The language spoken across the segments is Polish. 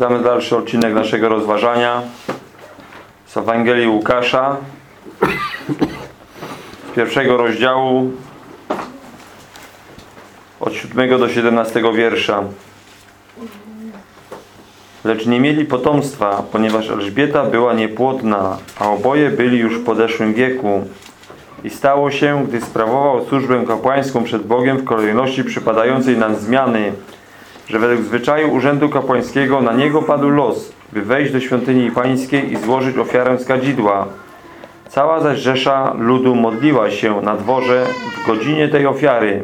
Przeczytamy dalszy odcinek naszego rozważania z Ewangelii Łukasza z pierwszego rozdziału od 7 do 17 wiersza. Lecz nie mieli potomstwa, ponieważ Elżbieta była niepłodna, a oboje byli już w podeszłym wieku. I stało się, gdy sprawował służbę kapłańską przed Bogiem w kolejności przypadającej na zmiany, że według zwyczaju urzędu kapłańskiego na niego padł los, by wejść do świątyni pańskiej i złożyć ofiarę z kadzidła. Cała zaś rzesza ludu modliła się na dworze w godzinie tej ofiary.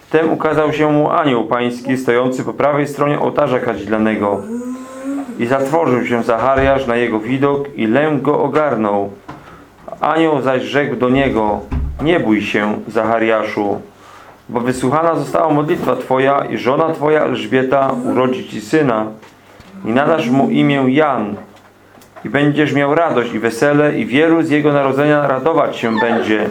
Wtem ukazał się mu anioł pański stojący po prawej stronie ołtarza kadzidlanego. I zatrwożył się Zachariasz na jego widok i lęk go ogarnął. Anioł zaś rzekł do niego, nie bój się, Zachariaszu, bo wysłuchana została modlitwa Twoja i żona Twoja Elżbieta urodzi Ci syna i nadasz mu imię Jan i będziesz miał radość i wesele i wielu z jego narodzenia radować się będzie.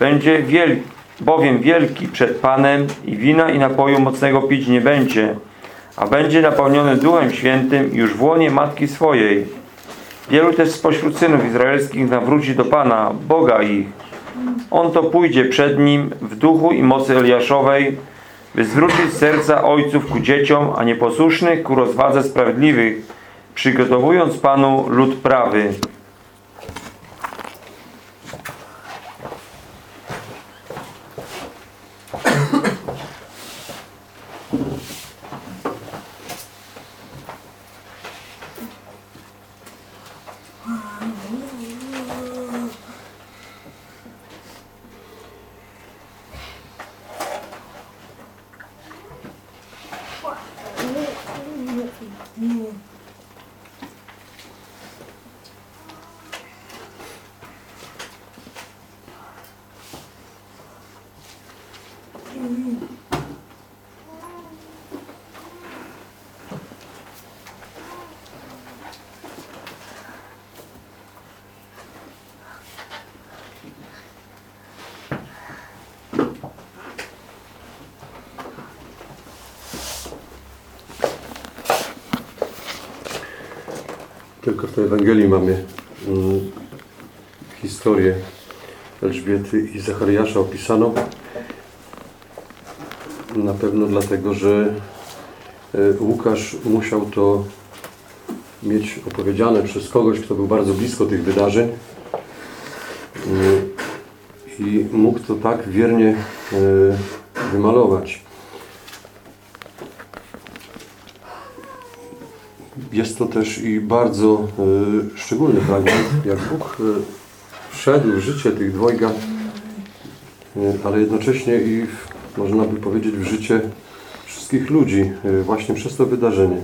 Będzie wielki, bowiem wielki przed Panem i wina i napoju mocnego pić nie będzie, a będzie napełniony Duchem Świętym już w łonie matki swojej. Wielu też spośród synów izraelskich nawróci do Pana, Boga ich. On to pójdzie przed Nim w duchu i mocy Eliaszowej, by zwrócić serca ojców ku dzieciom, a nieposłusznych ku rozwadze sprawiedliwych, przygotowując Panu lud prawy. Tylko w tej Ewangelii mamy mm, historię Elżbiety i Zachariasza opisaną. Na pewno dlatego, że e, Łukasz musiał to mieć opowiedziane przez kogoś, kto był bardzo blisko tych wydarzeń Mm, i mógł to tak wiernie e, wymalować. Jest to też i bardzo e, szczególny fragment, jak Bóg e, wszedł w życie tych dwojga, e, ale jednocześnie i w, można by powiedzieć w życie wszystkich ludzi e, właśnie przez to wydarzenie.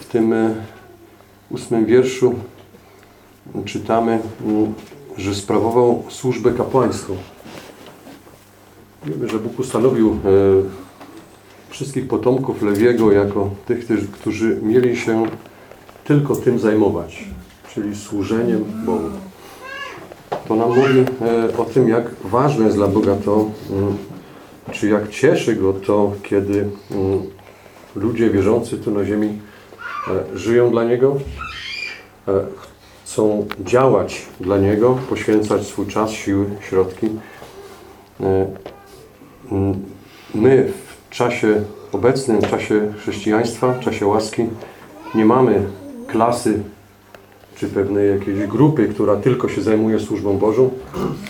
W tym e, ósmym wierszu czytamy, m, że sprawował służbę kapłańską. Wiemy, że Bóg ustanowił wszystkich potomków Lewiego jako tych, którzy- mieli się tylko tym zajmować, czyli służeniem Bogu. To nam mówi e, o tym, jak ważne jest dla Boga to, mm, czy jak cieszy Go to, kiedy mm, ludzie wierzący tu na ziemi e, żyją dla Niego, e, chcą działać dla Niego, poświęcać swój czas, siły, środki. My czasie obecnym, w czasie chrześcijaństwa, w czasie łaski nie mamy klasy czy pewnej jakiejś grupy, która tylko się zajmuje służbą Bożą,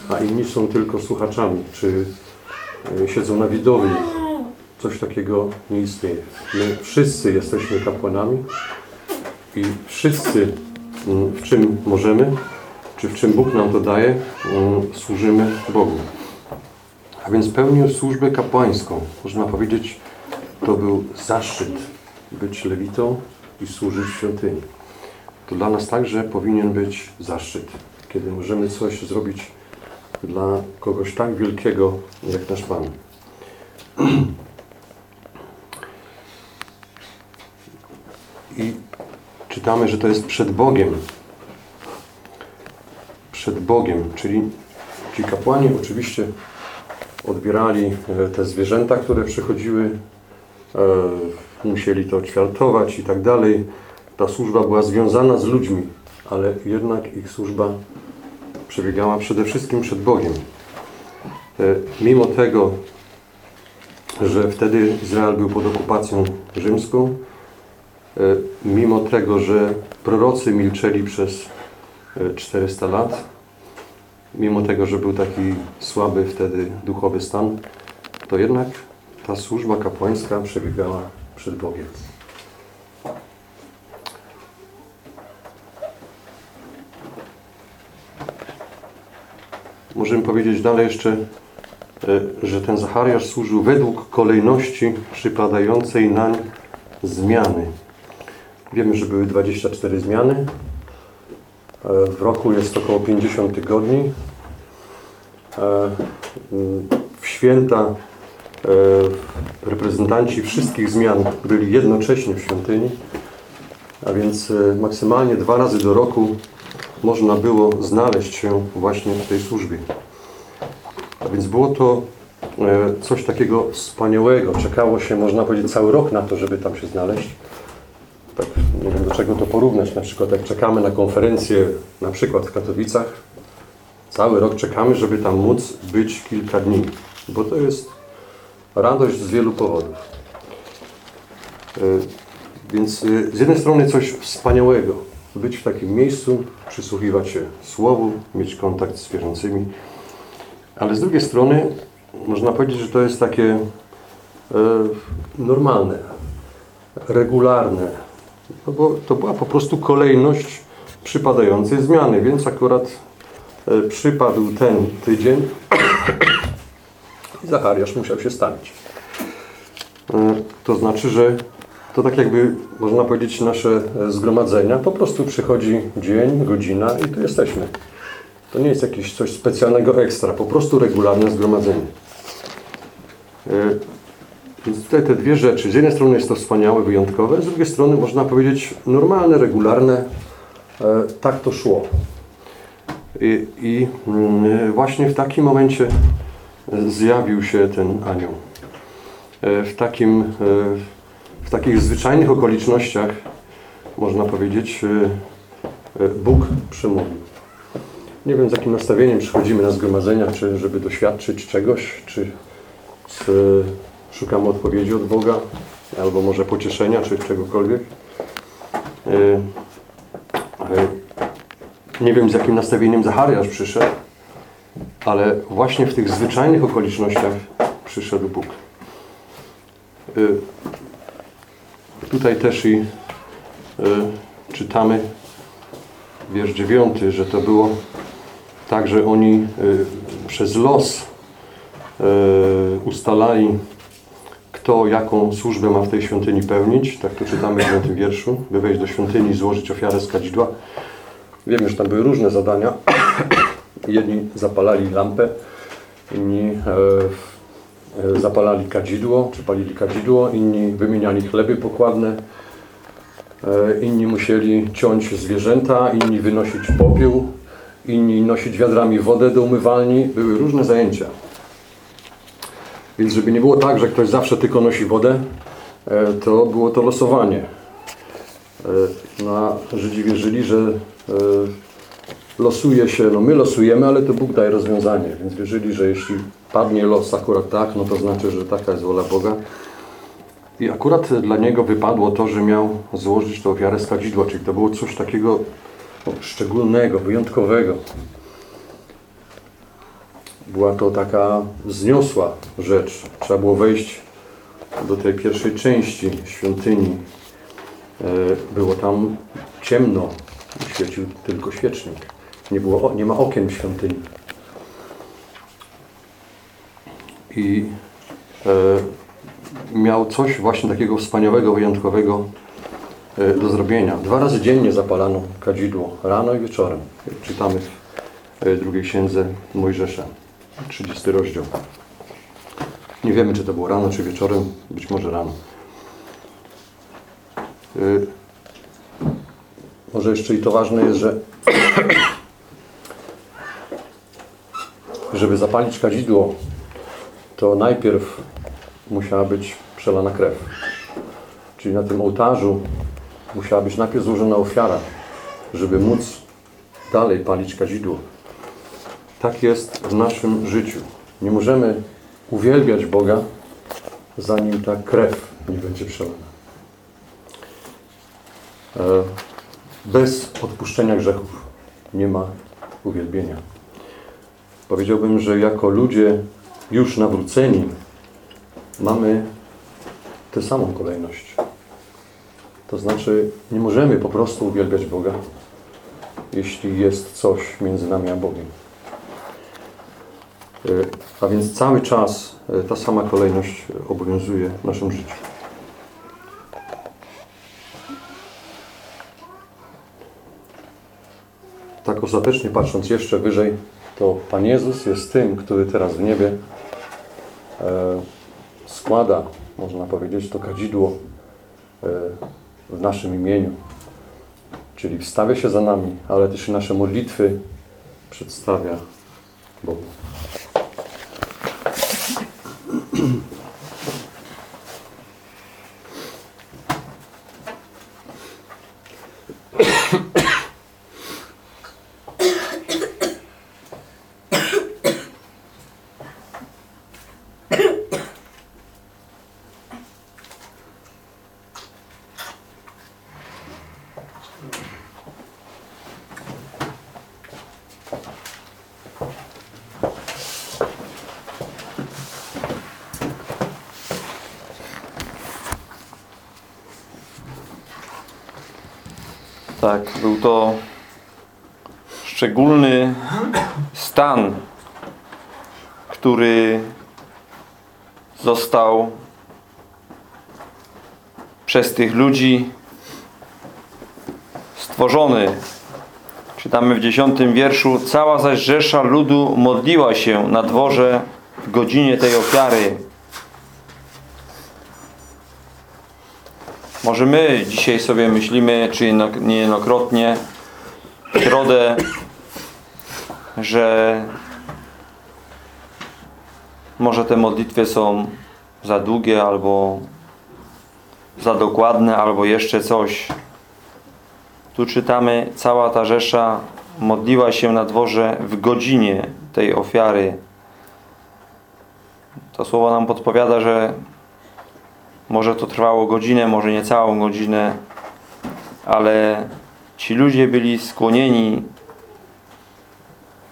a inni są tylko słuchaczami, czy e, siedzą na widowni. Coś takiego nie istnieje. My wszyscy jesteśmy kapłanami i wszyscy mm, w czym możemy, czy w czym Bóg nam to daje, mm, służymy Bogu. A więc pełnił służbę kapłańską. Można powiedzieć, to był zaszczyt być lewitą i służyć świątyni. To dla nas także powinien być zaszczyt, kiedy możemy coś zrobić dla kogoś tak wielkiego jak nasz Pan. I czytamy, że to jest przed Bogiem. Przed Bogiem, czyli ci kapłani oczywiście odbierali e, te zwierzęta, które przychodziły, e, musieli to ćwiartować i tak dalej. Ta służba była związana z ludźmi, ale jednak ich służba przebiegała przede wszystkim przed Bogiem. E, Mimo tego, że wtedy Izrael był pod okupacją rzymską, mimo tego, że prorocy milczeli przez e, 400 lat, mimo tego, że był taki słaby wtedy duchowy stan, to jednak ta służba kapłańska przebiegała przed Bogiem. Możemy powiedzieć dalej jeszcze, e, że ten Zachariasz służył według kolejności przypadającej nań zmiany. Wiemy, że były 24 zmiany. E, W roku jest około 50 tygodni. E, W święta e, reprezentanci wszystkich zmian byli jednocześnie w świątyni, a więc e, maksymalnie dwa razy do roku można było znaleźć się właśnie w tej służbie. A więc było to coś takiego wspaniałego. Czekało się, można powiedzieć, cały rok na to, żeby tam się znaleźć. Tak, nie wiem do czego to porównać. Na przykład jak czekamy na konferencję, na przykład w Katowicach, cały rok czekamy, żeby tam móc być kilka dni. Bo to jest radość z wielu powodów. E, Więc e, z jednej strony coś wspaniałego, być w takim miejscu, przysłuchiwać się Słowu, mieć kontakt z wierzącymi, ale z drugiej strony można powiedzieć, że to jest takie e, normalne, regularne, no bo to była po prostu kolejność przypadającej zmiany, więc akurat przypadł ten tydzień i Zachariasz musiał się stawić. E, To znaczy, że to tak jakby, można powiedzieć, nasze e, zgromadzenia. Po prostu przychodzi dzień, godzina i tu jesteśmy. To nie jest jakieś coś specjalnego ekstra, po prostu regularne zgromadzenie. E, Więc tutaj te dwie rzeczy. Z jednej strony jest to wspaniałe, wyjątkowe, z drugiej strony można powiedzieć normalne, regularne. E, Tak to szło. I, i mm, właśnie w takim momencie e, zjawił się ten anioł. E, W takim, e, w takich zwyczajnych okolicznościach, można powiedzieć, Bóg przemówił. Nie wiem, z jakim nastawieniem przychodzimy na zgromadzenia, czy żeby doświadczyć czegoś, czy z, szukamy odpowiedzi od Boga, albo może pocieszenia, czy czegokolwiek. Nie wiem, z jakim nastawieniem Zachariasz przyszedł, ale właśnie w tych zwyczajnych okolicznościach przyszedł Bóg. Y, Tutaj też i y, czytamy wiersz dziewiąty, że to było tak, że oni y, przez los ustalali, kto jaką służbę ma w tej świątyni pełnić. Tak to czytamy w dziewiątym wierszu. By wejść do świątyni i złożyć ofiarę z kadzidła. Wiemy, że tam były różne zadania. Jedni zapalali lampę, inni e, e, zapalali kadzidło, czy palili kadzidło, inni wymieniali chleby pokładne, e, inni musieli ciąć zwierzęta, inni wynosić popiół, inni nosić wiadrami wodę do umywalni. Były różne zajęcia. Więc żeby nie było tak, że ktoś zawsze tylko nosi wodę, to było to losowanie. No, Żydzi wierzyli, że losuje się, no my losujemy, ale to Bóg daje rozwiązanie. Więc wierzyli, że jeśli padnie los akurat tak, no to znaczy, że taka jest wola Boga. I akurat dla niego wypadło to, że miał złożyć tę ofiarę z kadzidła, czyli to było coś takiego no, szczególnego, wyjątkowego. Była to taka wzniosła rzecz. Trzeba było wejść do tej pierwszej części świątyni. E, Było tam ciemno, świecił tylko świecznik. Nie, było, nie ma okien w świątyni. I e, miał coś właśnie takiego wspaniałego, wyjątkowego e, do zrobienia. Dwa razy dziennie zapalano kadzidło, rano i wieczorem. Czytamy w e, drugiej księdze Mojżesza, 30 rozdział. Nie wiemy, czy to było rano, czy wieczorem, być może rano. E, Może jeszcze i to ważne jest, że żeby zapalić kadzidło, to najpierw musiała być przelana krew. Czyli na tym ołtarzu musiała być najpierw złożona ofiara, żeby móc dalej palić kadzidło. Tak jest w naszym życiu. Nie możemy uwielbiać Boga, zanim ta krew nie będzie przelana. E, Bez odpuszczenia grzechów nie ma uwielbienia. Powiedziałbym, że jako ludzie już nawróceni mamy tę samą kolejność. To znaczy, nie możemy po prostu uwielbiać Boga, jeśli jest coś między nami a Bogiem. E, A więc cały czas e, ta sama kolejność obowiązuje w naszym życiu. Tak ostatecznie patrząc jeszcze wyżej, to Pan Jezus jest tym, który teraz w niebie e, składa, można powiedzieć, to kadzidło e, w naszym imieniu. Czyli wstawia się za nami, ale też i nasze modlitwy przedstawia Bogu. Tak, był to szczególny stan, który został przez tych ludzi stworzony. Czytamy w dziesiątym wierszu Cała zaś rzesza ludu modliła się na dworze w godzinie tej ofiary. Może my dzisiaj sobie myślimy, czy jedno- niejednokrotnie w środę, że może te modlitwy są za długie, albo za dokładne, albo jeszcze coś. Tu czytamy, cała ta rzesza modliła się na dworze w godzinie tej ofiary. To słowo nam podpowiada, że może to trwało godzinę, może nie całą godzinę, ale ci ludzie byli skłonieni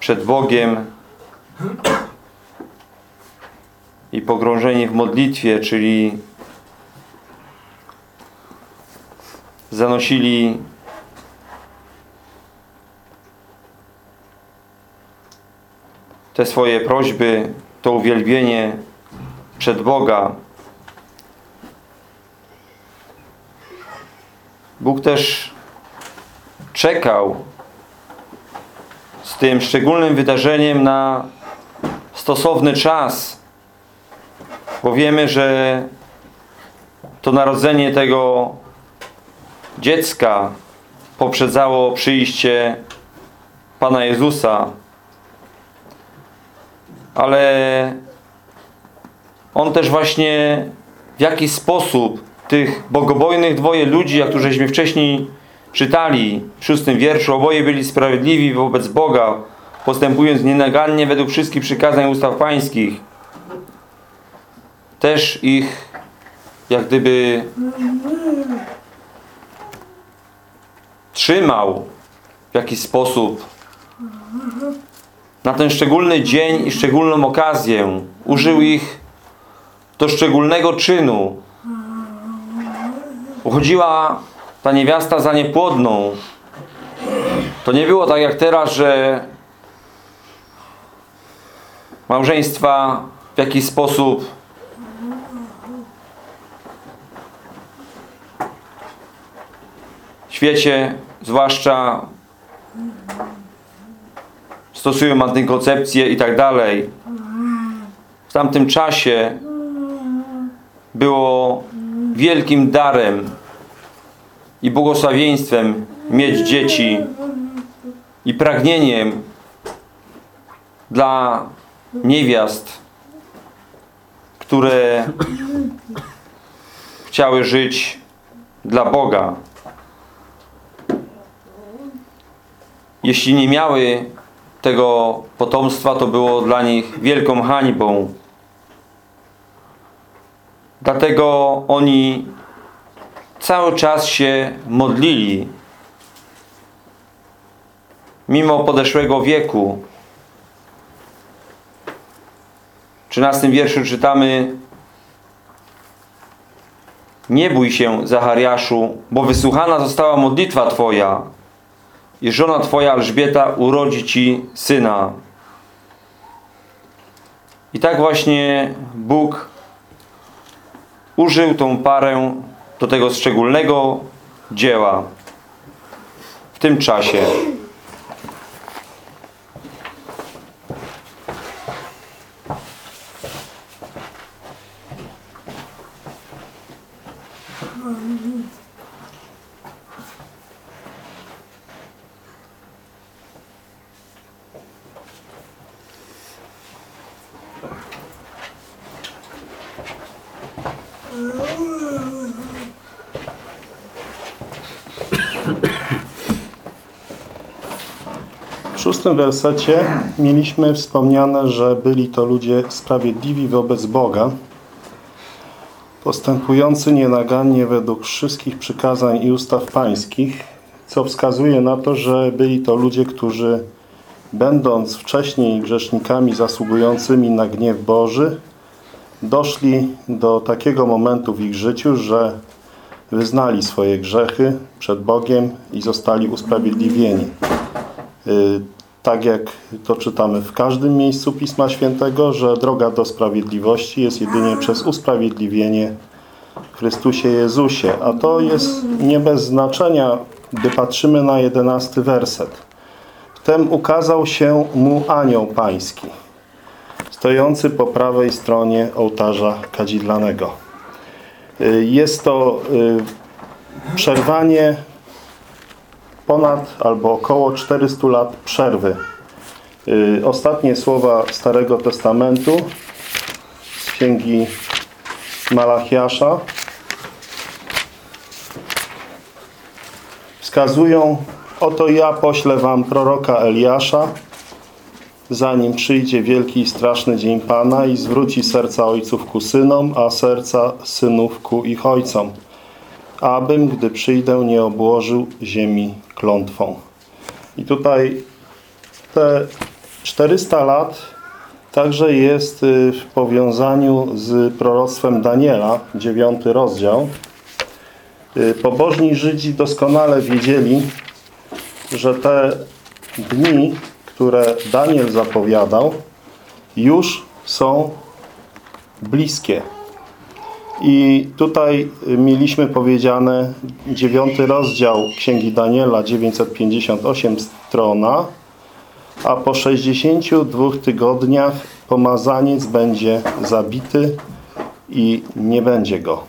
przed Bogiem i pogrążeni w modlitwie, czyli zanosili te swoje prośby, to uwielbienie przed Boga. Bóg też czekał z tym szczególnym wydarzeniem na stosowny czas, bo wiemy, że to narodzenie tego dziecka poprzedzało przyjście Pana Jezusa, ale On też właśnie w jaki sposób tych bogobojnych dwoje ludzi, jak tu żeśmy wcześniej czytali w szóstym wierszu, oboje byli sprawiedliwi wobec Boga, postępując nienagannie według wszystkich przykazań ustaw pańskich. Też ich jak gdyby trzymał w jakiś sposób na ten szczególny dzień i szczególną okazję. Użył ich do szczególnego czynu. Uchodziła ta niewiasta za niepłodną. To nie było tak jak teraz, że małżeństwa w jakiś sposób w świecie, zwłaszcza stosują antykoncepcję i tak dalej. W tamtym czasie było wielkim darem i błogosławieństwem mieć dzieci i pragnieniem dla niewiast które chciały żyć dla Boga. Jeśli nie miały tego potomstwa, to było dla nich wielką hańbą. Dlatego oni cały czas się modlili. Mimo podeszłego wieku. W 13 wierszu czytamy Nie bój się, Zachariaszu, bo wysłuchana została modlitwa Twoja i żona Twoja Elżbieta urodzi Ci syna. I tak właśnie Bóg użył tą parę do tego szczególnego dzieła w tym czasie. Szóstym wersecie mieliśmy wspomniane, że byli to ludzie sprawiedliwi wobec Boga, postępujący nienagannie według wszystkich przykazań i ustaw pańskich, co wskazuje na to, że byli to ludzie, którzy będąc wcześniej grzesznikami zasługującymi na gniew Boży, doszli do takiego momentu w ich życiu, że wyznali swoje grzechy przed Bogiem i zostali usprawiedliwieni. Tak jak to czytamy w każdym miejscu Pisma Świętego, że droga do sprawiedliwości jest jedynie przez usprawiedliwienie w Chrystusie Jezusie. A to jest nie bez znaczenia, gdy patrzymy na jedenasty werset. Wtem ukazał się mu anioł pański, stojący po prawej stronie ołtarza kadzidlanego. Y, Jest to y, przerwanie ponad albo około 400 lat przerwy. Y, Ostatnie słowa Starego Testamentu z księgi Malachiasza wskazują Oto ja poślę wam proroka Eliasza zanim przyjdzie wielki i straszny dzień Pana i zwróci serca ojców ku synom, a serca synów ku ich ojcom abym, gdy przyjdę, nie obłożył ziemi klątwą. I tutaj te 400 lat także jest y, w powiązaniu z proroctwem Daniela, 9 rozdział. Y, Pobożni Żydzi doskonale wiedzieli, że te dni, które Daniel zapowiadał, już są bliskie. I tutaj mieliśmy powiedziane dziewiąty rozdział Księgi Daniela, 958 strona, a po 62 tygodniach pomazaniec będzie zabity i nie będzie go.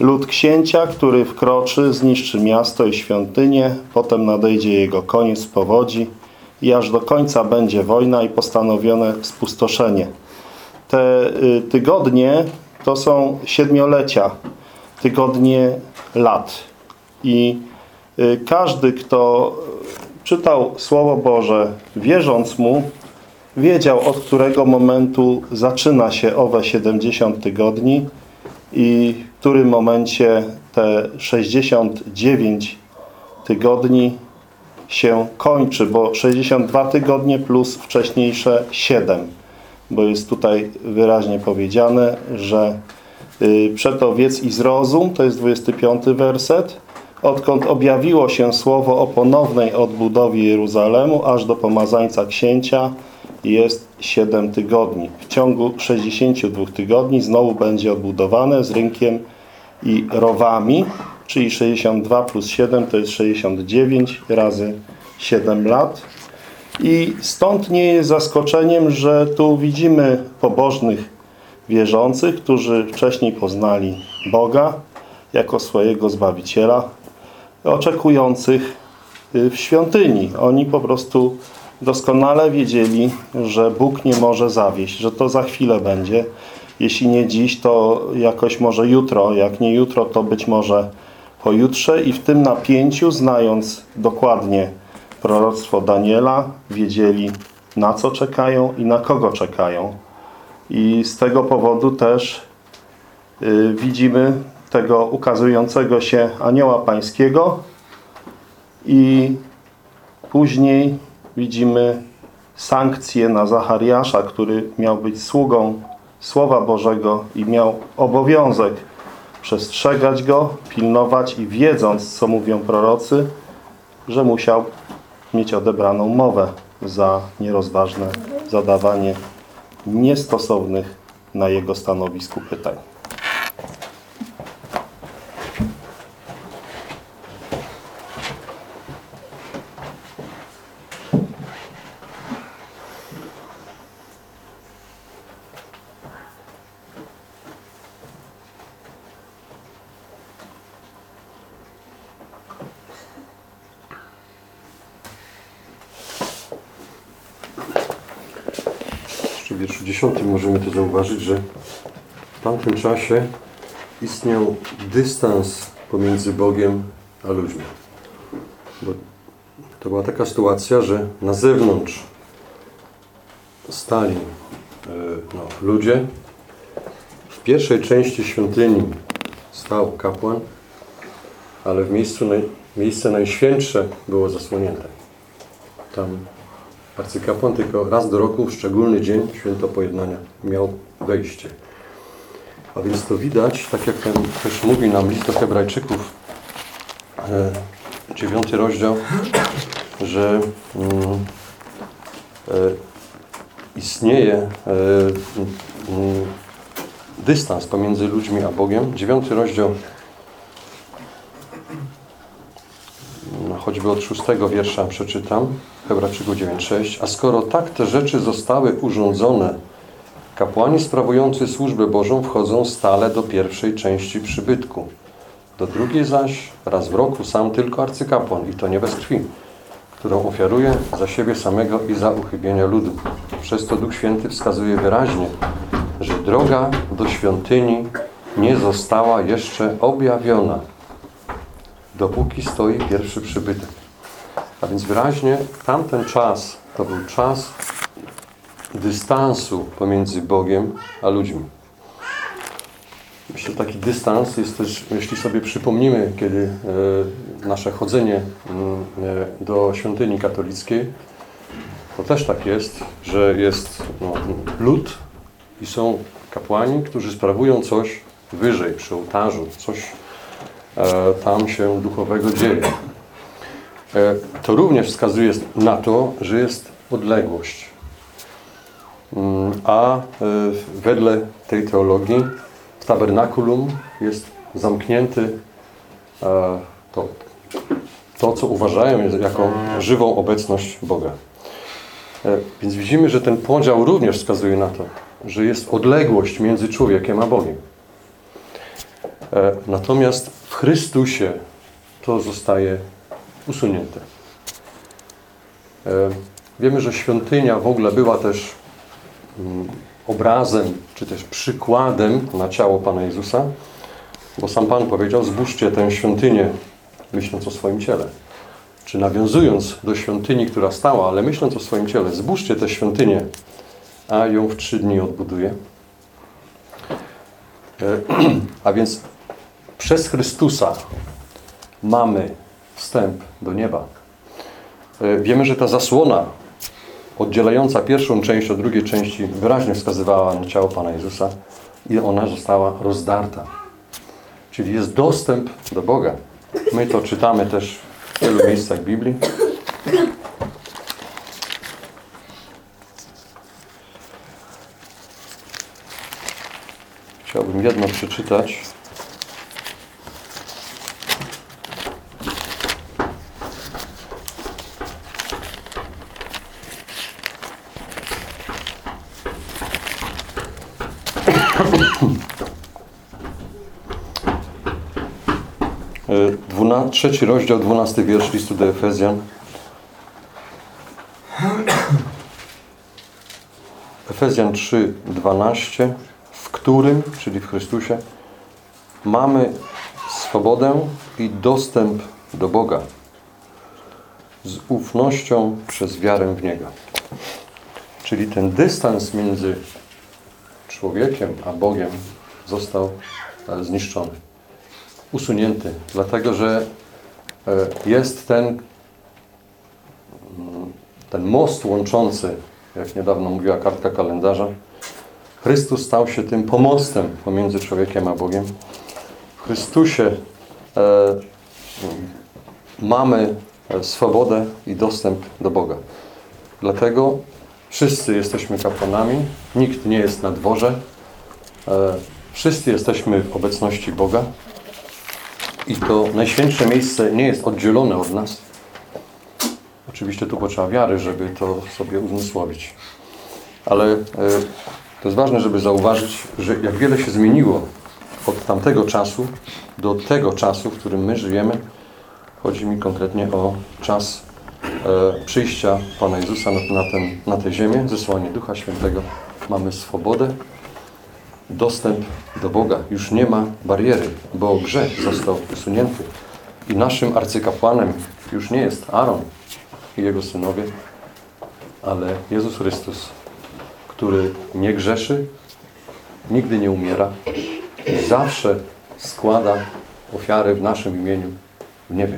Lud księcia, który wkroczy, zniszczy miasto i świątynię, potem nadejdzie jego koniec powodzi i aż do końca będzie wojna i postanowione spustoszenie. Te y, tygodnie to są siedmiolecia, tygodnie lat. I y, każdy, kto czytał Słowo Boże, wierząc Mu, wiedział, od którego momentu zaczyna się owe 70 tygodni i w którym momencie te 69 tygodni się kończy, bo 62 tygodnie plus wcześniejsze 7 bo jest tutaj wyraźnie powiedziane, że y, przeto wiedz i zrozum, to jest 25 werset, odkąd objawiło się słowo o ponownej odbudowie Jeruzalemu, aż do pomazańca księcia jest 7 tygodni. W ciągu 62 tygodni znowu będzie odbudowane z rynkiem i rowami, czyli 62 plus 7 to jest 69 razy 7 lat. I stąd nie jest zaskoczeniem, że tu widzimy pobożnych wierzących, którzy wcześniej poznali Boga jako swojego Zbawiciela, oczekujących w świątyni. Oni po prostu doskonale wiedzieli, że Bóg nie może zawieść, że to za chwilę będzie Jeśli nie dziś, to jakoś może jutro. Jak nie jutro, to być może pojutrze. I w tym napięciu, znając dokładnie proroctwo Daniela, wiedzieli na co czekają i na kogo czekają. I z tego powodu też y, widzimy tego ukazującego się anioła pańskiego i później widzimy sankcje na Zachariasza, który miał być sługą Słowa Bożego i miał obowiązek przestrzegać go, pilnować i wiedząc, co mówią prorocy, że musiał mieć odebraną mowę za nierozważne zadawanie niestosownych na jego stanowisku pytań. Jeszcze w wierszu 10 możemy to zauważyć, że w tamtym czasie istniał dystans pomiędzy Bogiem a ludźmi. Bo to była taka sytuacja, że na zewnątrz stali e, no, ludzie. W pierwszej części świątyni stał kapłan, ale w miejscu miejsce najświętsze było zasłonięte. Tam arcykapłan tylko raz do roku, w szczególny dzień, święto pojednania, miał wejście. A więc to widać, tak jak ten też mówi nam list do hebrajczyków, e, dziewiąty rozdział, że mm, e, istnieje e, mm, dystans pomiędzy ludźmi a Bogiem. Dziewiąty rozdział choćby od szóstego wiersza przeczytam, Hebrajczyków 9,6. A skoro tak te rzeczy zostały urządzone, kapłani sprawujący służbę Bożą wchodzą stale do pierwszej części przybytku. Do drugiej zaś raz w roku sam tylko arcykapłan, i to nie bez krwi, którą ofiaruje za siebie samego i za uchybienia ludu. Przez to Duch Święty wskazuje wyraźnie, że droga do świątyni nie została jeszcze objawiona, dopóki stoi pierwszy przybytek. A więc wyraźnie tamten czas to był czas dystansu pomiędzy Bogiem a ludźmi. Myślę, że taki dystans jest też, jeśli sobie przypomnimy, kiedy e, nasze chodzenie mm, e, do świątyni katolickiej, to też tak jest, że jest no, lud i są kapłani, którzy sprawują coś wyżej, przy ołtarzu, coś tam się duchowego dzieje. E, to również wskazuje na to, że jest odległość. Mm, A e, wedle tej teologii w tabernakulum jest zamknięty e, to, to co uważają jako żywą obecność Boga. Więc widzimy, że ten podział również wskazuje na to, że jest odległość między człowiekiem a Bogiem. Natomiast w Chrystusie to zostaje usunięte. Wiemy, że świątynia w ogóle była też mm, obrazem, czy też przykładem na ciało Pana Jezusa, bo sam Pan powiedział, zbóżcie tę świątynię, myśląc o swoim ciele. Czy nawiązując do świątyni, która stała, ale myśląc o swoim ciele, zbóżcie tę świątynię, a ją w trzy dni odbuduje. A więc przez Chrystusa mamy wstęp do nieba. Wiemy, że ta zasłona oddzielająca pierwszą część od drugiej części wyraźnie wskazywała na ciało Pana Jezusa i ona została rozdarta. Czyli jest dostęp do Boga. My to czytamy też w wielu miejscach Biblii. Chciałbym jedno przeczytać. Trzeci rozdział, dwunasty wiersz listu do Efezjan. Efezjan 3, 12. W którym, czyli w Chrystusie, mamy swobodę i dostęp do Boga z ufnością przez wiarę w Niego. Czyli ten dystans między człowiekiem a Bogiem został e, zniszczony, usunięty, dlatego że jest ten, mm, ten most łączący, jak niedawno mówiła kartka kalendarza, Chrystus stał się tym pomostem pomiędzy człowiekiem a Bogiem. W Chrystusie e, mamy e, swobodę i dostęp do Boga. Dlatego wszyscy jesteśmy kapłanami, nikt nie jest na dworze, e, wszyscy jesteśmy w obecności Boga i to najświętsze miejsce nie jest oddzielone od nas. Oczywiście tu potrzeba wiary, żeby to sobie uzmysłowić. Ale e, to jest ważne, żeby zauważyć, że jak wiele się zmieniło od tamtego czasu do tego czasu, w którym my żyjemy. Chodzi mi konkretnie o czas e, przyjścia Pana Jezusa na, ten, na tę ziemię, zesłanie Ducha Świętego. Mamy swobodę, dostęp do Boga. Już nie ma bariery, bo grzech został usunięty. I naszym arcykapłanem już nie jest Aaron i jego synowie, ale Jezus Chrystus, który nie grzeszy, nigdy nie umiera i zawsze składa ofiary w naszym imieniu w niebie.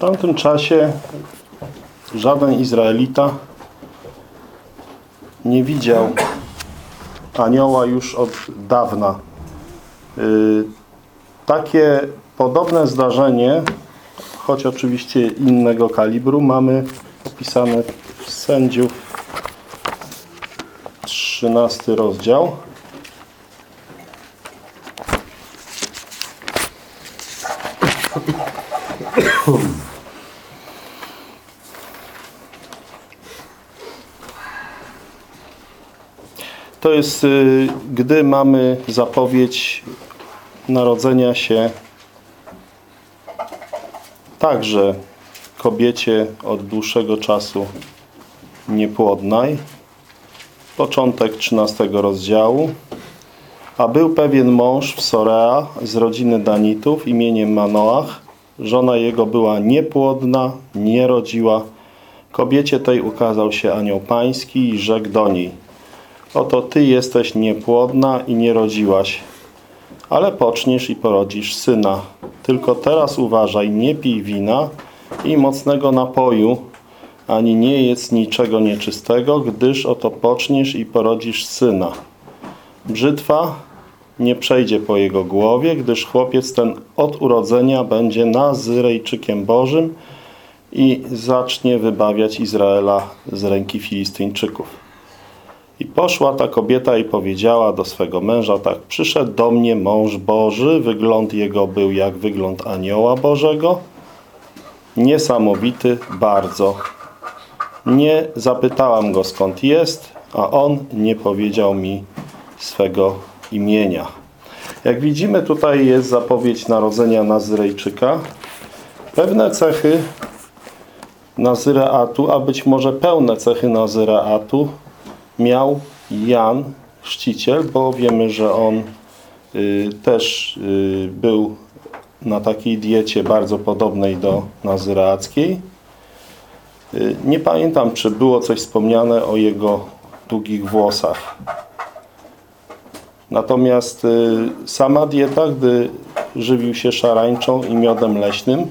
W tamtym czasie żaden Izraelita nie widział anioła już od dawna. Y, Takie podobne zdarzenie, choć oczywiście innego kalibru, mamy opisane w Sędziów 13 rozdział. Jest, y, gdy mamy zapowiedź narodzenia się także kobiecie od dłuższego czasu niepłodnej. Początek 13 rozdziału. A był pewien mąż w Sorea z rodziny Danitów imieniem Manoach. Żona jego była niepłodna, nie rodziła. Kobiecie tej ukazał się anioł pański i rzekł do niej Oto ty jesteś niepłodna i nie rodziłaś, ale poczniesz i porodzisz syna. Tylko teraz uważaj, nie pij wina i mocnego napoju, ani nie jedz niczego nieczystego, gdyż oto poczniesz i porodzisz syna. Brzytwa nie przejdzie po jego głowie, gdyż chłopiec ten od urodzenia będzie Nazyrejczykiem Bożym i zacznie wybawiać Izraela z ręki Filistyńczyków. I poszła ta kobieta i powiedziała do swego męża, tak, przyszedł do mnie mąż Boży, wygląd jego był jak wygląd anioła Bożego, niesamowity bardzo. Nie zapytałam go skąd jest, a on nie powiedział mi swego imienia. Jak widzimy tutaj jest zapowiedź narodzenia Nazyrejczyka. Pewne cechy Nazyreatu, a być może pełne cechy Nazyreatu miał Jan Chrzciciel, bo wiemy, że on y, też y, był na takiej diecie bardzo podobnej do nazyreackiej. Y, nie pamiętam, czy było coś wspomniane o jego długich włosach. Natomiast y, sama dieta, gdy żywił się szarańczą i miodem leśnym,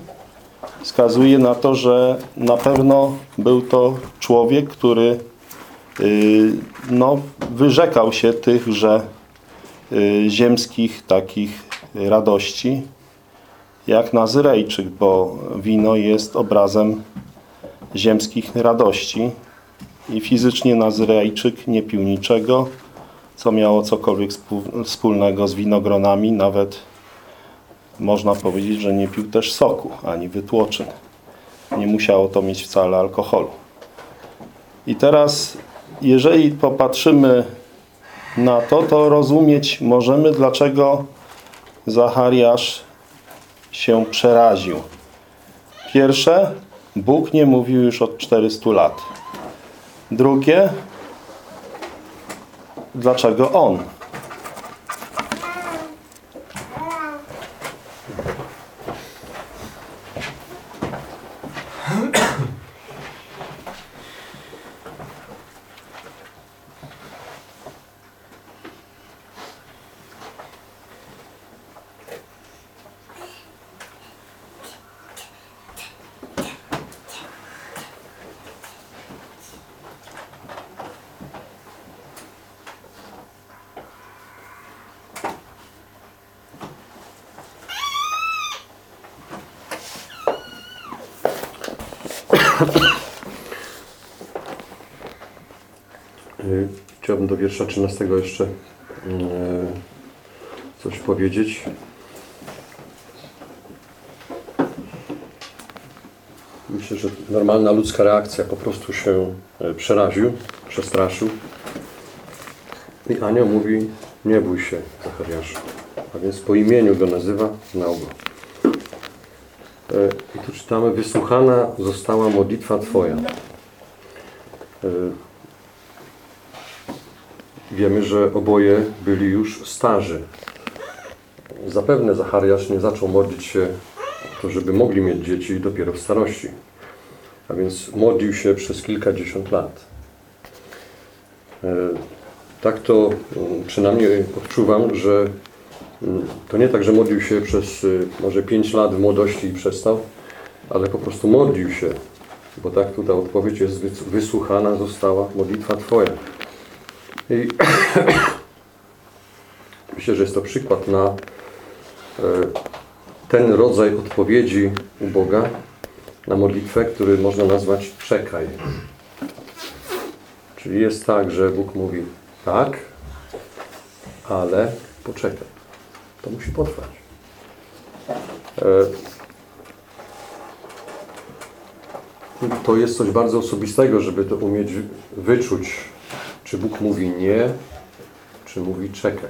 wskazuje na to, że na pewno był to człowiek, który no, wyrzekał się tychże y, ziemskich takich radości jak Nazyrejczyk, bo wino jest obrazem ziemskich radości i fizycznie Nazyrejczyk nie pił niczego, co miało cokolwiek wspólnego z winogronami, nawet można powiedzieć, że nie pił też soku, ani wytłoczyn. Nie musiało to mieć wcale alkoholu. I teraz, jeżeli popatrzymy na to, to rozumieć możemy, dlaczego Zachariasz się przeraził. Pierwsze, Bóg nie mówił już od 400 lat. Drugie, dlaczego on? Chciałbym do wiersza 13 jeszcze y, coś powiedzieć. Myślę, że normalna ludzka reakcja po prostu się y, przeraził, przestraszył. I anioł mówi, nie bój się, Zachariaszu. A więc po imieniu go nazywa, znał go. Y, I tu czytamy, wysłuchana została modlitwa Twoja. Y, Wiemy, że oboje byli już starzy. Zapewne Zachariasz nie zaczął modlić się to, żeby mogli mieć dzieci dopiero w starości. A więc modlił się przez kilkadziesiąt lat. E, Tak to mm, przynajmniej odczuwam, że to nie tak, że modlił się przez y, może pięć lat w młodości i przestał, ale po prostu modlił się, bo tak tutaj odpowiedź jest wys- wysłuchana została modlitwa Twoja. I myślę, że jest to przykład na e, ten rodzaj odpowiedzi u Boga na modlitwę, który można nazwać czekaj. Czyli jest tak, że Bóg mówi tak, ale poczekaj. To musi potrwać. E, To jest coś bardzo osobistego, żeby to umieć wyczuć, czy Bóg mówi nie, czy mówi czekaj.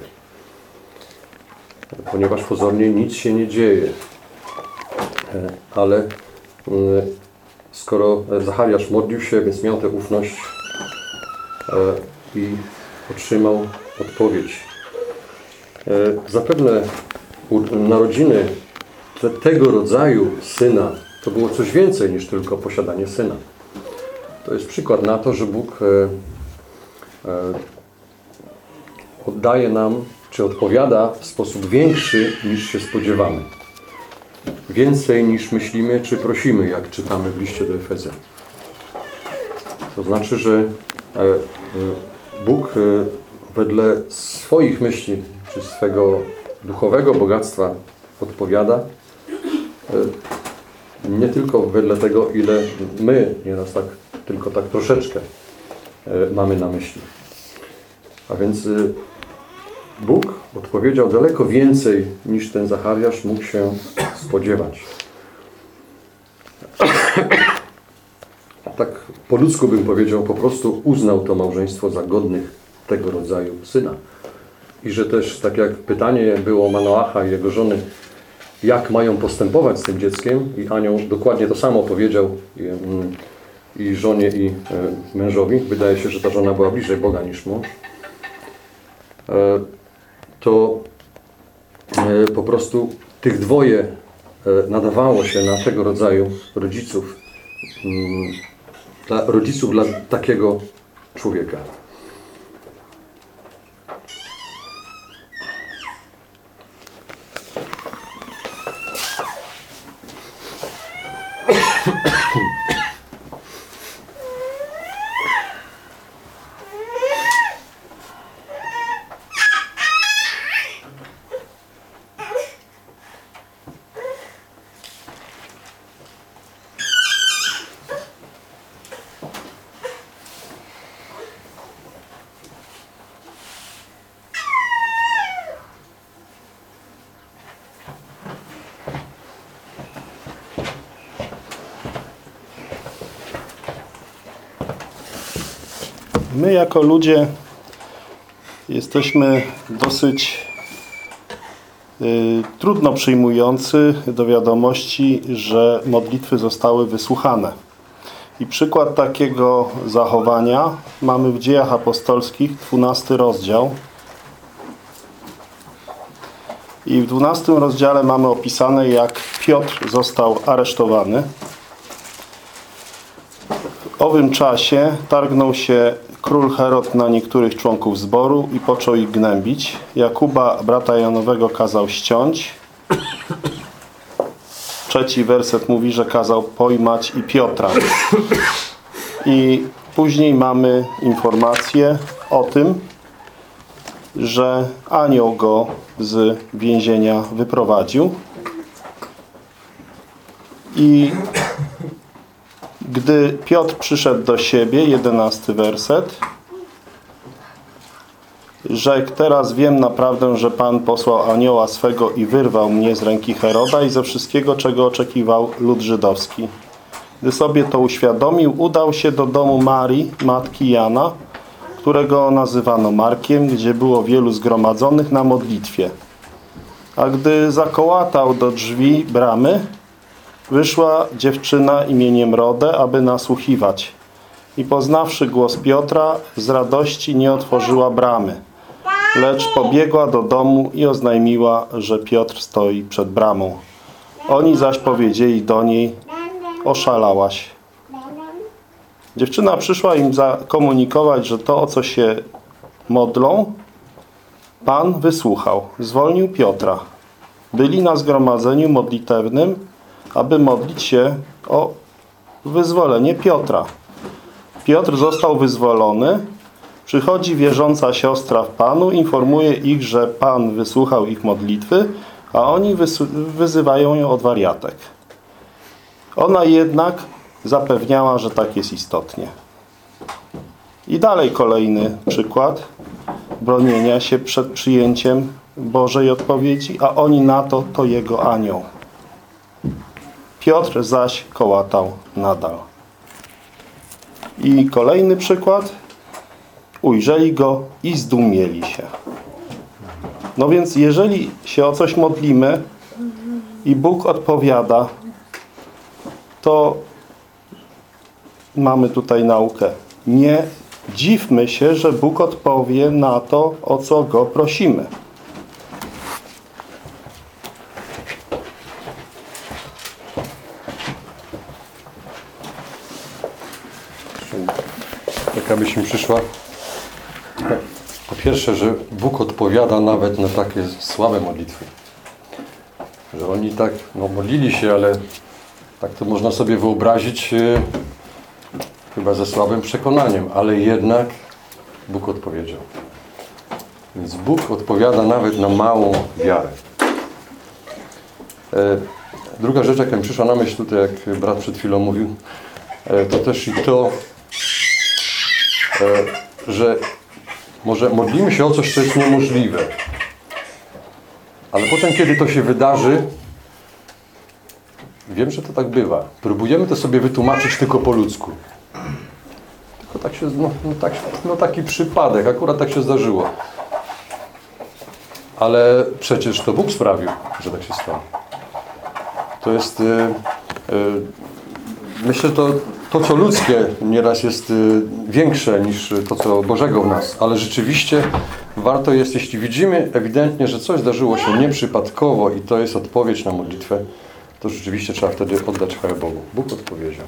Ponieważ pozornie nic się nie dzieje. E, Ale mm, skoro Zachariasz modlił się, więc miał tę ufność e, i otrzymał odpowiedź. E, Zapewne narodziny te- tego rodzaju syna to było coś więcej niż tylko posiadanie syna. To jest przykład na to, że Bóg e, e, oddaje nam, czy odpowiada w sposób większy niż się spodziewamy. Więcej niż myślimy, czy prosimy, jak czytamy w liście do Efezjan. To znaczy, że Bóg wedle swoich myśli, czy swego duchowego bogactwa odpowiada e, nie tylko wedle tego, ile my nieraz tak, tylko tak troszeczkę e, mamy na myśli. A więc y, Bóg odpowiedział daleko więcej niż ten Zachariasz mógł się spodziewać. Tak po ludzku bym powiedział, po prostu uznał to małżeństwo za godnych tego rodzaju syna. I że też, tak jak pytanie było Manoacha i jego żony, jak mają postępować z tym dzieckiem, i anioł dokładnie to samo powiedział i, mm, i żonie, i e, mężowi. Wydaje się, że ta żona była bliżej Boga niż mąż. E, To e, po prostu tych dwoje nadawało się na tego rodzaju rodziców, mm, dla rodziców dla takiego człowieka. My jako ludzie jesteśmy dosyć y, trudno przyjmujący do wiadomości, że modlitwy zostały wysłuchane. I przykład takiego zachowania mamy w Dziejach Apostolskich, 12 rozdział. I w 12 rozdziale mamy opisane, jak Piotr został aresztowany. W owym czasie targnął się król Herod na niektórych członków zboru i począł ich gnębić. Jakuba, brata Janowego, kazał ściąć. Trzeci werset mówi, że kazał pojmać i Piotra. I później mamy informację o tym, że anioł go z więzienia wyprowadził. I gdy Piotr przyszedł do siebie, jedenasty werset, rzekł, teraz wiem naprawdę, że Pan posłał anioła swego i wyrwał mnie z ręki Heroda i ze wszystkiego, czego oczekiwał lud żydowski. Gdy sobie to uświadomił, udał się do domu Marii, matki Jana, którego nazywano Markiem, gdzie było wielu zgromadzonych na modlitwie. A gdy zakołatał do drzwi bramy, wyszła dziewczyna imieniem Rodę, aby nasłuchiwać. I poznawszy głos Piotra, z radości nie otworzyła bramy, lecz pobiegła do domu i oznajmiła, że Piotr stoi przed bramą. Oni zaś powiedzieli do niej, oszalałaś. Dziewczyna przyszła im zakomunikować, że to, o co się modlą, Pan wysłuchał. Zwolnił Piotra. Byli na zgromadzeniu modlitewnym, aby modlić się o wyzwolenie Piotra. Piotr został wyzwolony. Przychodzi wierząca siostra w Panu, informuje ich, że Pan wysłuchał ich modlitwy, a oni wyzywają ją od wariatek. Ona jednak zapewniała, że tak jest istotnie. I dalej kolejny przykład bronienia się przed przyjęciem Bożej odpowiedzi, a oni na to, to jego anioł. Piotr zaś kołatał nadal. I kolejny przykład. Ujrzeli go i zdumieli się. No więc jeżeli się o coś modlimy i Bóg odpowiada, to mamy tutaj naukę. Nie dziwmy się, że Bóg odpowie na to, o co Go prosimy. Byś mi przyszła? Po pierwsze, że Bóg odpowiada nawet na takie słabe modlitwy. Że oni tak no, modlili się, ale tak to można sobie wyobrazić e, chyba ze słabym przekonaniem, ale jednak Bóg odpowiedział. Więc Bóg odpowiada nawet na małą wiarę. E, druga rzecz, jaka mi przyszła na myśl tutaj, jak brat przed chwilą mówił, e, to też i to, że może modlimy się o coś, co jest niemożliwe. Ale potem, kiedy to się wydarzy, wiem, że to tak bywa. Próbujemy to sobie wytłumaczyć tylko po ludzku. Tylko tak się, no, no, tak, no taki przypadek, akurat tak się zdarzyło. Ale przecież to Bóg sprawił, że tak się stało. To jest, y, y, myślę, to, to co ludzkie nieraz jest y, większe niż to co Bożego w nas, ale rzeczywiście warto jest, jeśli widzimy ewidentnie, że coś zdarzyło się nieprzypadkowo i to jest odpowiedź na modlitwę, to rzeczywiście trzeba wtedy oddać chwałę Bogu. Bóg odpowiedział.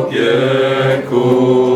Opiekujesz